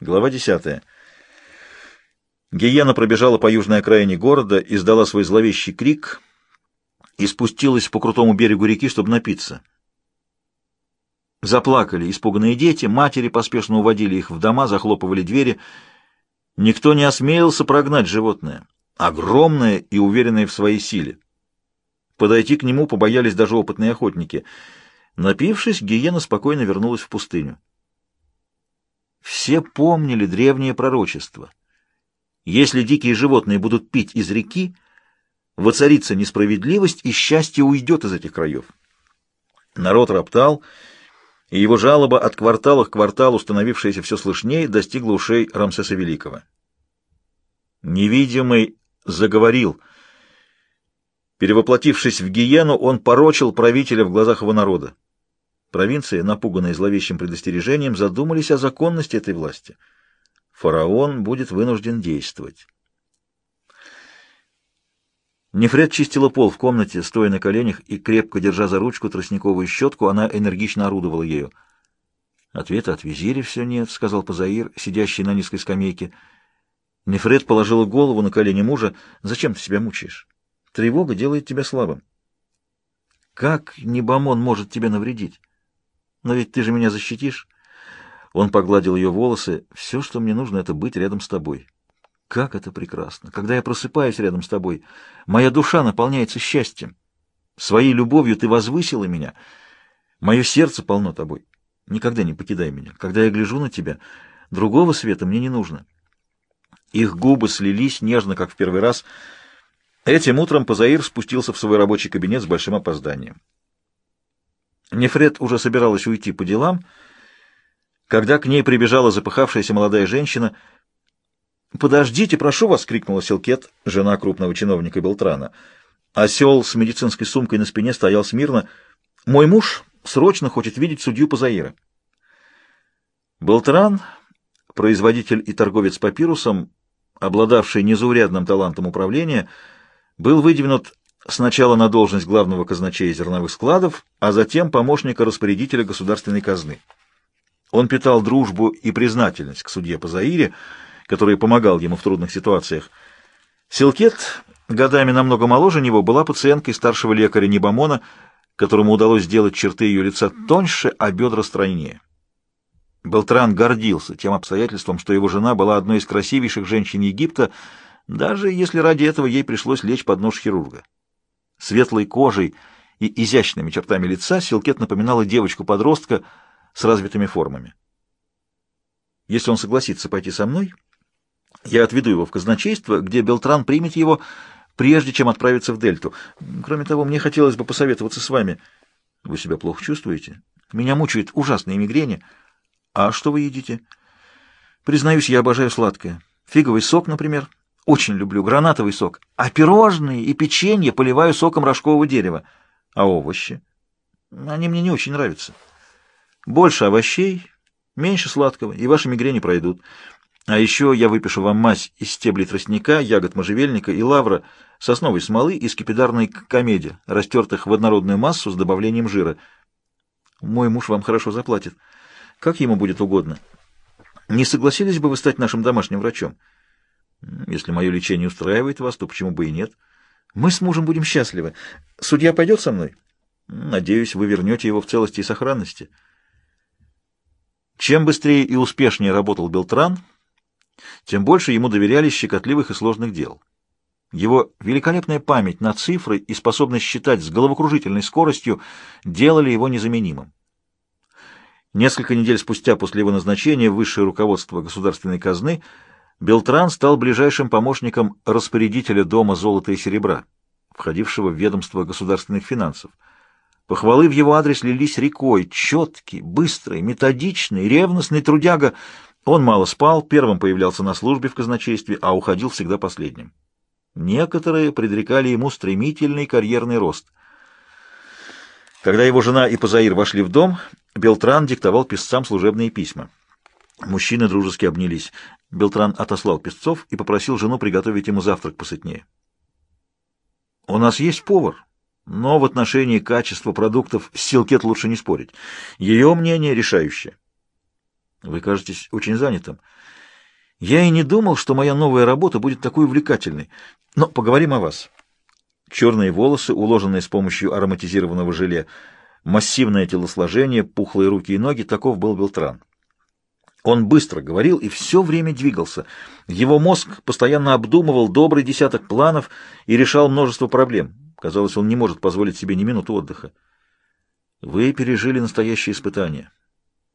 Глава 10. Гиена пробежала по южной окраине города, издала свой зловещий крик и спустилась по крутому берегу реки, чтобы напиться. Заплакали испуганные дети, матери поспешно уводили их в дома, захлопывали двери. Никто не осмелился прогнать животное, огромное и уверенное в своей силе. Подойти к нему побоялись даже опытные охотники. Напившись, гиена спокойно вернулась в пустыню. Все помнили древнее пророчество. Если дикие животные будут пить из реки, воцарится несправедливость, и счастье уйдет из этих краев. Народ роптал, и его жалоба от квартала к кварталу, становившаяся все слышнее, достигла ушей Рамсеса Великого. Невидимый заговорил. Перевоплотившись в гиену, он порочил правителя в глазах его народа. Провинции, напуганные зловещим предостережением, задумались о законности этой власти. Фараон будет вынужден действовать. Нефред чистила пол в комнате, стоя на коленях и, крепко держа за ручку тростниковую щетку, она энергично орудовала ею. «Ответа от визиря все нет», — сказал Пазаир, сидящий на низкой скамейке. Нефред положила голову на колени мужа. «Зачем ты себя мучаешь? Тревога делает тебя слабым». «Как Небамон может тебе навредить?» Но ведь ты же меня защитишь. Он погладил ее волосы. Все, что мне нужно, это быть рядом с тобой. Как это прекрасно! Когда я просыпаюсь рядом с тобой, моя душа наполняется счастьем. Своей любовью ты возвысила меня. Мое сердце полно тобой. Никогда не покидай меня. Когда я гляжу на тебя, другого света мне не нужно. Их губы слились нежно, как в первый раз. Этим утром Пазаир спустился в свой рабочий кабинет с большим опозданием. Нефред уже собиралась уйти по делам, когда к ней прибежала запыхавшаяся молодая женщина. «Подождите, прошу вас!» — крикнула Силкет, жена крупного чиновника Белтрана. Осел с медицинской сумкой на спине стоял смирно. «Мой муж срочно хочет видеть судью Пазаира». Белтран, производитель и торговец папирусом, обладавший незаурядным талантом управления, был выдвинут сначала на должность главного казначея зерновых складов, а затем помощника распорядителя государственной казны. Он питал дружбу и признательность к судье Пазаире, который помогал ему в трудных ситуациях. Силкет, годами намного моложе него, была пациенткой старшего лекаря Небамона, которому удалось сделать черты ее лица тоньше, а бедра стройнее. Белтран гордился тем обстоятельством, что его жена была одной из красивейших женщин Египта, даже если ради этого ей пришлось лечь под нож хирурга. Светлой кожей и изящными чертами лица Силкет напоминала девочку-подростка с развитыми формами. Если он согласится пойти со мной, я отведу его в казначейство, где Белтран примет его, прежде чем отправиться в Дельту. Кроме того, мне хотелось бы посоветоваться с вами. Вы себя плохо чувствуете? Меня мучает ужасная мигрень. А что вы едите? Признаюсь, я обожаю сладкое. Фиговый сок, например. Очень люблю гранатовый сок. А пирожные и печенье поливаю соком рожкового дерева. А овощи? Они мне не очень нравятся. Больше овощей, меньше сладкого, и ваши мигрени пройдут. А еще я выпишу вам мазь из стеблей тростника, ягод можжевельника и лавра, сосновой смолы и скипидарной комеди, растертых в однородную массу с добавлением жира. Мой муж вам хорошо заплатит. Как ему будет угодно. Не согласились бы вы стать нашим домашним врачом? Если мое лечение устраивает вас, то почему бы и нет? Мы с мужем будем счастливы. Судья пойдет со мной? Надеюсь, вы вернете его в целости и сохранности. Чем быстрее и успешнее работал Белтран, тем больше ему доверяли щекотливых и сложных дел. Его великолепная память на цифры и способность считать с головокружительной скоростью делали его незаменимым. Несколько недель спустя после его назначения высшее руководство государственной казны – Белтран стал ближайшим помощником распорядителя Дома золота и серебра, входившего в ведомство государственных финансов. Похвалы в его адрес лились рекой, четкий, быстрый, методичный, ревностный трудяга. Он мало спал, первым появлялся на службе в казначействе, а уходил всегда последним. Некоторые предрекали ему стремительный карьерный рост. Когда его жена и Пазаир вошли в дом, Белтран диктовал писцам служебные письма. Мужчины дружески обнялись. Белтран отослал песцов и попросил жену приготовить ему завтрак посытнее. «У нас есть повар, но в отношении качества продуктов с Силкет лучше не спорить. Ее мнение решающее». Вы кажетесь очень занятым. Я и не думал, что моя новая работа будет такой увлекательной. Но поговорим о вас. Черные волосы, уложенные с помощью ароматизированного желе, массивное телосложение, пухлые руки и ноги — таков был Белтран. Он быстро говорил и все время двигался. Его мозг постоянно обдумывал добрый десяток планов и решал множество проблем. Казалось, он не может позволить себе ни минуты отдыха. Вы пережили настоящее испытание.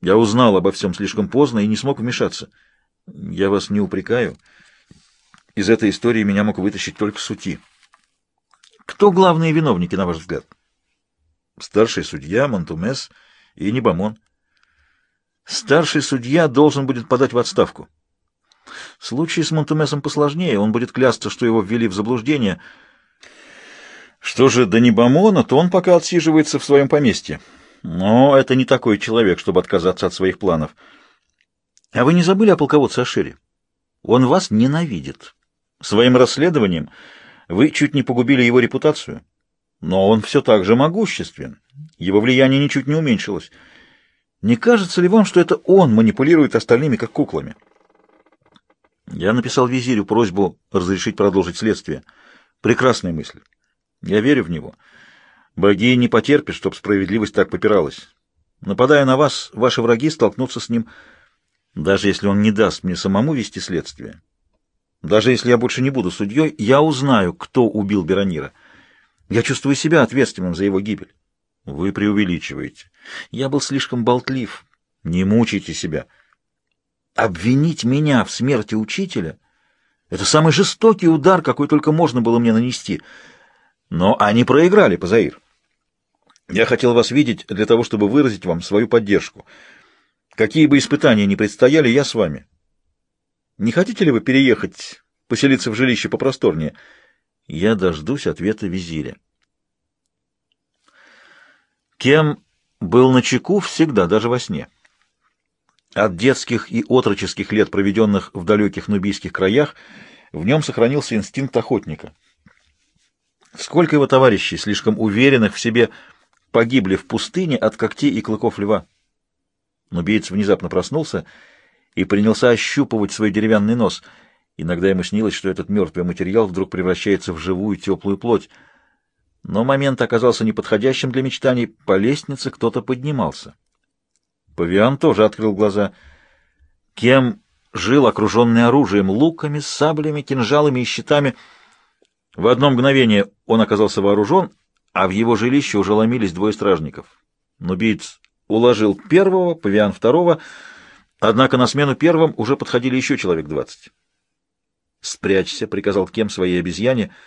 Я узнал обо всем слишком поздно и не смог вмешаться. Я вас не упрекаю. Из этой истории меня мог вытащить только сути. Кто главные виновники, на ваш взгляд? Старший судья, Монтумес и Небамон. Старший судья должен будет подать в отставку. Случай с Монтумесом посложнее, он будет клясться, что его ввели в заблуждение. Что же до Небамона, то он пока отсиживается в своем поместье. Но это не такой человек, чтобы отказаться от своих планов. А вы не забыли о полководце Ашире? Он вас ненавидит. Своим расследованием вы чуть не погубили его репутацию. Но он все так же могуществен. Его влияние ничуть не уменьшилось. Не кажется ли вам, что это он манипулирует остальными, как куклами? Я написал визирю просьбу разрешить продолжить следствие. Прекрасная мысль. Я верю в него. Боги не потерпят, чтобы справедливость так попиралась. Нападая на вас, ваши враги столкнутся с ним, даже если он не даст мне самому вести следствие. Даже если я больше не буду судьей, я узнаю, кто убил Беронира. Я чувствую себя ответственным за его гибель. Вы преувеличиваете. Я был слишком болтлив. Не мучайте себя. Обвинить меня в смерти учителя — это самый жестокий удар, какой только можно было мне нанести. Но они проиграли, Пазаир. Я хотел вас видеть для того, чтобы выразить вам свою поддержку. Какие бы испытания ни предстояли, я с вами. Не хотите ли вы переехать, поселиться в жилище попросторнее? Я дождусь ответа визиря. Кем был на чеку всегда, даже во сне. От детских и отроческих лет, проведенных в далеких нубийских краях, в нем сохранился инстинкт охотника. Сколько его товарищей, слишком уверенных в себе, погибли в пустыне от когтей и клыков льва. Нубиец внезапно проснулся и принялся ощупывать свой деревянный нос. Иногда ему снилось, что этот мертвый материал вдруг превращается в живую теплую плоть — но момент оказался неподходящим для мечтаний. По лестнице кто-то поднимался. Павиан тоже открыл глаза. Кем жил, окруженный оружием, луками, саблями, кинжалами и щитами. В одно мгновение он оказался вооружен, а в его жилище уже ломились двое стражников. Нубиец уложил первого, павиан второго, однако на смену первым уже подходили еще человек двадцать. «Спрячься», — приказал Кем своей обезьяне, —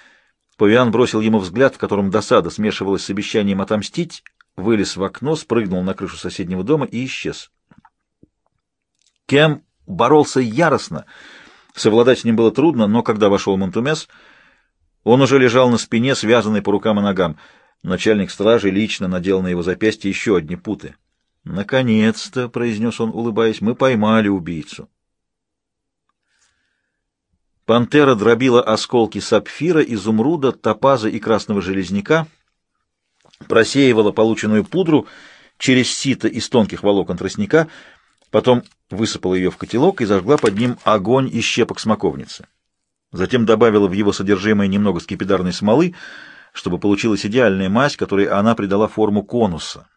Павиан бросил ему взгляд, в котором досада смешивалась с обещанием отомстить, вылез в окно, спрыгнул на крышу соседнего дома и исчез. Кем боролся яростно. Совладать с ним было трудно, но когда вошел Монтумес, он уже лежал на спине, связанный по рукам и ногам. Начальник стражи лично надел на его запястье еще одни путы. «Наконец-то», — произнес он, улыбаясь, — «мы поймали убийцу». Пантера дробила осколки сапфира, изумруда, топаза и красного железняка, просеивала полученную пудру через сито из тонких волокон тростника, потом высыпала ее в котелок и зажгла под ним огонь из щепок смоковницы. Затем добавила в его содержимое немного скипидарной смолы, чтобы получилась идеальная мазь, которой она придала форму конуса.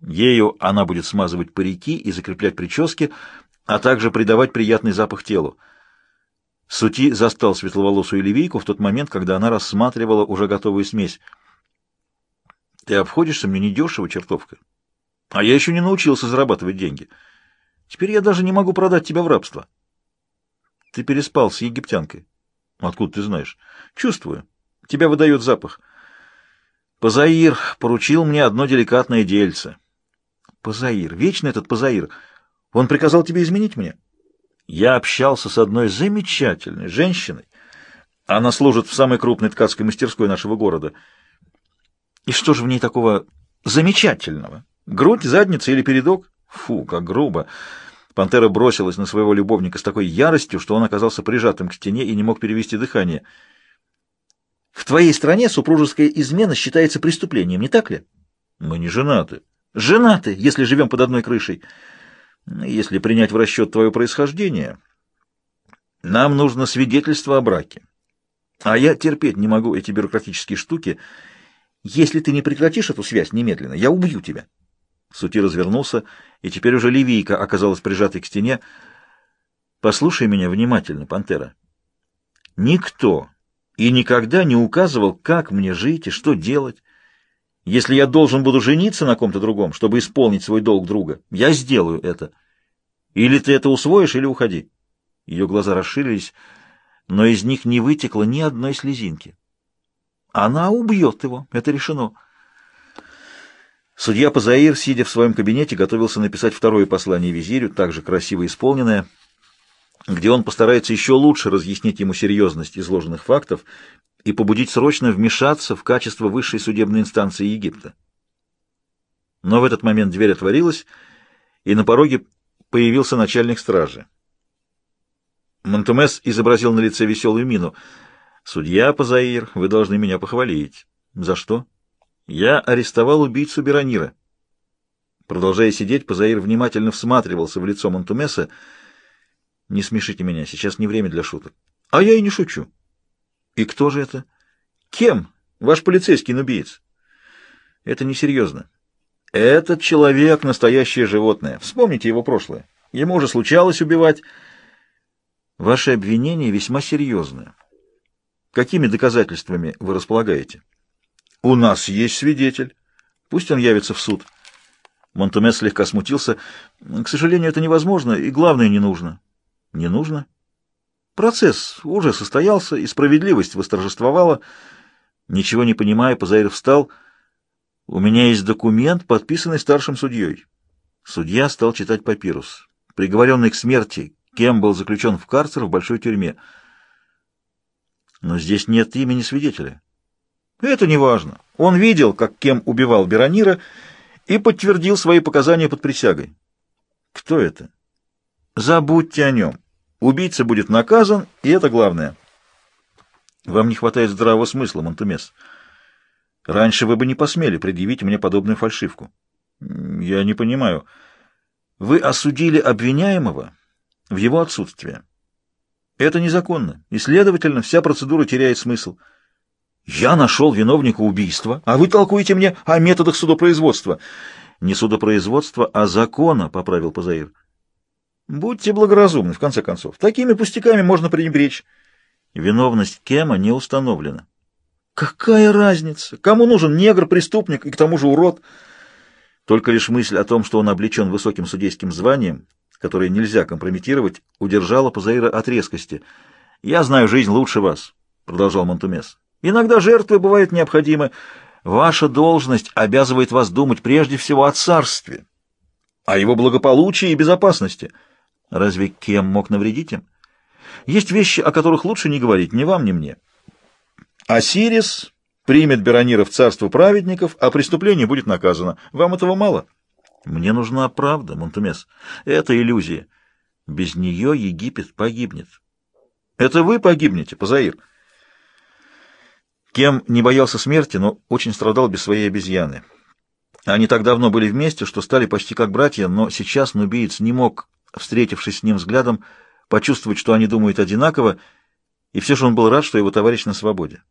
Ею она будет смазывать парики и закреплять прически, а также придавать приятный запах телу. Сути застал светловолосую ливийку в тот момент, когда она рассматривала уже готовую смесь. «Ты обходишься мне недешево, чертовка. А я еще не научился зарабатывать деньги. Теперь я даже не могу продать тебя в рабство». «Ты переспал с египтянкой». «Откуда ты знаешь?» «Чувствую. Тебя выдает запах». «Позаир поручил мне одно деликатное дельце». «Позаир. Вечно этот Позаир. Он приказал тебе изменить мне?» Я общался с одной замечательной женщиной. Она служит в самой крупной ткацкой мастерской нашего города. И что же в ней такого замечательного? Грудь, задница или передок? Фу, как грубо. Пантера бросилась на своего любовника с такой яростью, что он оказался прижатым к стене и не мог перевести дыхание. В твоей стране супружеская измена считается преступлением, не так ли? Мы не женаты. Женаты, если живем под одной крышей. Если принять в расчет твое происхождение, нам нужно свидетельство о браке. А я терпеть не могу эти бюрократические штуки. Если ты не прекратишь эту связь немедленно, я убью тебя. Сути развернулся, и теперь уже Ливийка оказалась прижатой к стене. Послушай меня внимательно, пантера. Никто и никогда не указывал, как мне жить и что делать. Если я должен буду жениться на ком-то другом, чтобы исполнить свой долг друга, я сделаю это. Или ты это усвоишь, или уходи. Ее глаза расширились, но из них не вытекло ни одной слезинки. Она убьет его, это решено. Судья Пазаир, сидя в своем кабинете, готовился написать второе послание визирю, также красиво исполненное, где он постарается еще лучше разъяснить ему серьезность изложенных фактов и побудить срочно вмешаться в качество высшей судебной инстанции Египта. Но в этот момент дверь отворилась, и на пороге появился начальник стражи. Монтемес изобразил на лице веселую мину. «Судья Пазаир, вы должны меня похвалить». «За что?» «Я арестовал убийцу Беронира». Продолжая сидеть, Пазаир внимательно всматривался в лицо Монтумеса, не смешите меня, сейчас не время для шуток. А я и не шучу. И кто же это? Кем? Ваш полицейский нубиец. Это несерьезно. Этот человек — настоящее животное. Вспомните его прошлое. Ему уже случалось убивать. Ваше обвинение весьма серьезное. Какими доказательствами вы располагаете? У нас есть свидетель. Пусть он явится в суд. Монтумес слегка смутился. К сожалению, это невозможно, и главное, не нужно. Не нужно. Процесс уже состоялся, и справедливость восторжествовала. Ничего не понимая, Позаир встал. У меня есть документ, подписанный старшим судьей. Судья стал читать папирус. Приговоренный к смерти, кем был заключен в карцер в большой тюрьме. Но здесь нет имени свидетеля. Это не важно. Он видел, как Кем убивал Беронира, и подтвердил свои показания под присягой. Кто это? Забудьте о нем. Убийца будет наказан, и это главное. Вам не хватает здравого смысла, Монтумес. Раньше вы бы не посмели предъявить мне подобную фальшивку. Я не понимаю. Вы осудили обвиняемого в его отсутствие. Это незаконно, и, следовательно, вся процедура теряет смысл. Я нашел виновника убийства, а вы толкуете мне о методах судопроизводства. Не судопроизводства, а закона, — поправил Пазаир. Будьте благоразумны, в конце концов. Такими пустяками можно пренебречь. Виновность Кема не установлена. Какая разница? Кому нужен негр-преступник и к тому же урод? Только лишь мысль о том, что он облечен высоким судейским званием, которое нельзя компрометировать, удержала Пазаира от резкости. «Я знаю жизнь лучше вас», — продолжал Монтумес. «Иногда жертвы бывают необходимы. Ваша должность обязывает вас думать прежде всего о царстве, о его благополучии и безопасности». Разве кем мог навредить им? Есть вещи, о которых лучше не говорить ни вам, ни мне. Осирис примет Беронира в царство праведников, а преступление будет наказано. Вам этого мало? Мне нужна правда, Монтумес. Это иллюзия. Без нее Египет погибнет. Это вы погибнете, Пазаир. Кем не боялся смерти, но очень страдал без своей обезьяны. Они так давно были вместе, что стали почти как братья, но сейчас нубиец не мог встретившись с ним взглядом, почувствовать, что они думают одинаково, и все же он был рад, что его товарищ на свободе.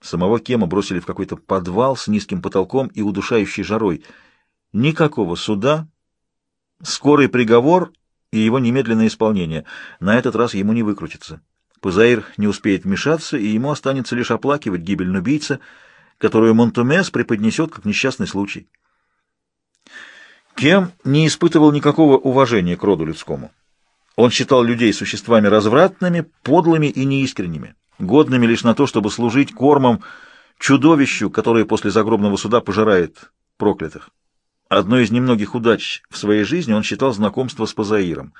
Самого Кема бросили в какой-то подвал с низким потолком и удушающей жарой. Никакого суда, скорый приговор и его немедленное исполнение. На этот раз ему не выкрутиться. Пузаир не успеет вмешаться, и ему останется лишь оплакивать гибель нубийца, которую Монтумес преподнесет как несчастный случай. Кем не испытывал никакого уважения к роду людскому. Он считал людей существами развратными, подлыми и неискренними, годными лишь на то, чтобы служить кормом чудовищу, которое после загробного суда пожирает проклятых. Одной из немногих удач в своей жизни он считал знакомство с Пазаиром.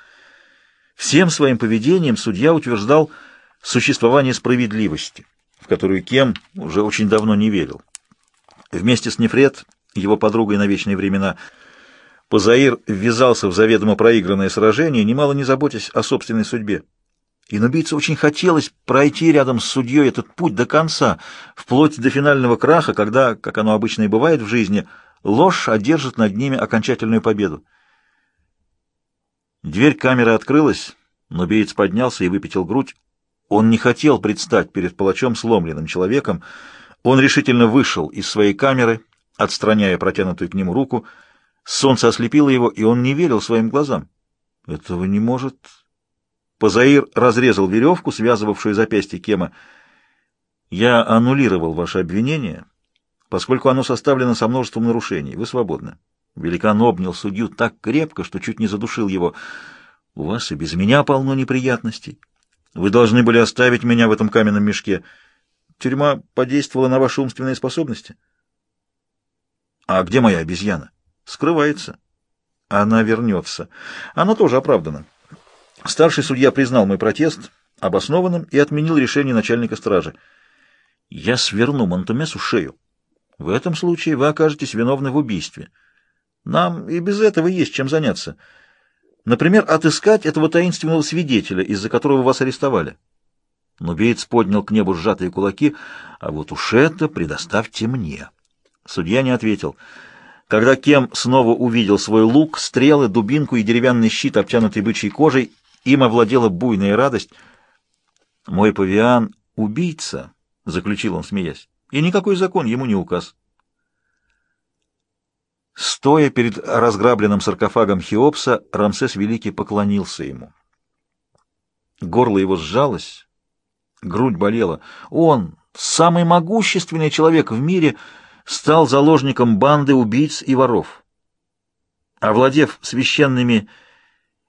Всем своим поведением судья утверждал существование справедливости, в которую Кем уже очень давно не верил. Вместе с Нефред, его подругой на вечные времена, Позаир ввязался в заведомо проигранное сражение, немало не заботясь о собственной судьбе. И нубийцу очень хотелось пройти рядом с судьей этот путь до конца, вплоть до финального краха, когда, как оно обычно и бывает в жизни, ложь одержит над ними окончательную победу. Дверь камеры открылась, но беец поднялся и выпятил грудь. Он не хотел предстать перед палачом сломленным человеком. Он решительно вышел из своей камеры, отстраняя протянутую к нему руку. Солнце ослепило его, и он не верил своим глазам. Этого не может... Позаир разрезал веревку, связывавшую запястье Кема. «Я аннулировал ваше обвинение, поскольку оно составлено со множеством нарушений. Вы свободны». Великан обнял судью так крепко, что чуть не задушил его. «У вас и без меня полно неприятностей. Вы должны были оставить меня в этом каменном мешке. Тюрьма подействовала на ваши умственные способности?» «А где моя обезьяна?» «Скрывается». «Она вернется. Она тоже оправдана». Старший судья признал мой протест обоснованным и отменил решение начальника стражи. «Я сверну Монтумесу шею. В этом случае вы окажетесь виновны в убийстве». Нам и без этого есть чем заняться. Например, отыскать этого таинственного свидетеля, из-за которого вас арестовали. Нубеец поднял к небу сжатые кулаки, а вот уж это предоставьте мне. Судья не ответил. Когда Кем снова увидел свой лук, стрелы, дубинку и деревянный щит, обтянутый бычьей кожей, им овладела буйная радость. «Мой павиан — убийца», — заключил он, смеясь, — «и никакой закон ему не указ». Стоя перед разграбленным саркофагом Хеопса, Рамсес Великий поклонился ему. Горло его сжалось, грудь болела. Он, самый могущественный человек в мире, стал заложником банды убийц и воров. Овладев священными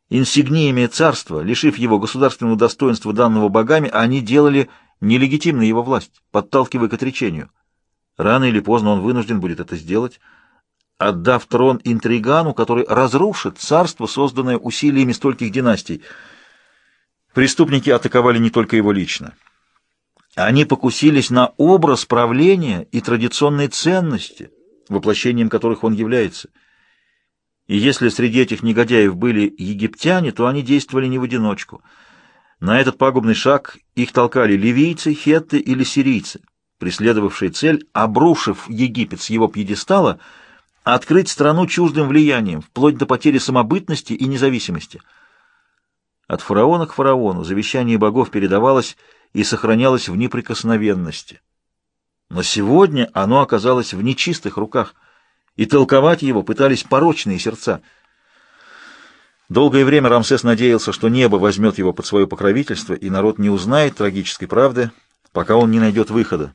инсигниями царства, лишив его государственного достоинства данного богами, они делали нелегитимной его власть, подталкивая к отречению. Рано или поздно он вынужден будет это сделать — отдав трон интригану, который разрушит царство, созданное усилиями стольких династий. Преступники атаковали не только его лично. Они покусились на образ правления и традиционные ценности, воплощением которых он является. И если среди этих негодяев были египтяне, то они действовали не в одиночку. На этот пагубный шаг их толкали ливийцы, хетты или сирийцы, преследовавшие цель, обрушив Египет с его пьедестала – открыть страну чуждым влиянием, вплоть до потери самобытности и независимости. От фараона к фараону завещание богов передавалось и сохранялось в неприкосновенности. Но сегодня оно оказалось в нечистых руках, и толковать его пытались порочные сердца. Долгое время Рамсес надеялся, что небо возьмет его под свое покровительство, и народ не узнает трагической правды, пока он не найдет выхода.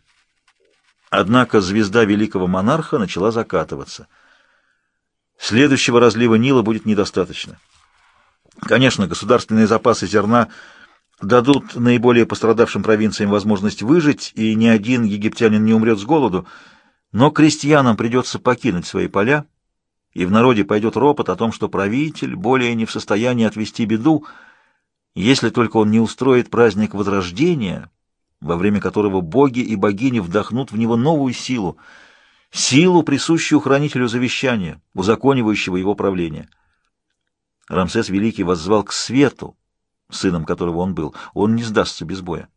Однако звезда великого монарха начала закатываться — Следующего разлива Нила будет недостаточно. Конечно, государственные запасы зерна дадут наиболее пострадавшим провинциям возможность выжить, и ни один египтянин не умрет с голоду, но крестьянам придется покинуть свои поля, и в народе пойдет ропот о том, что правитель более не в состоянии отвести беду, если только он не устроит праздник Возрождения, во время которого боги и богини вдохнут в него новую силу — силу, присущую хранителю завещания, узаконивающего его правление. Рамсес Великий воззвал к свету, сыном которого он был. Он не сдастся без боя.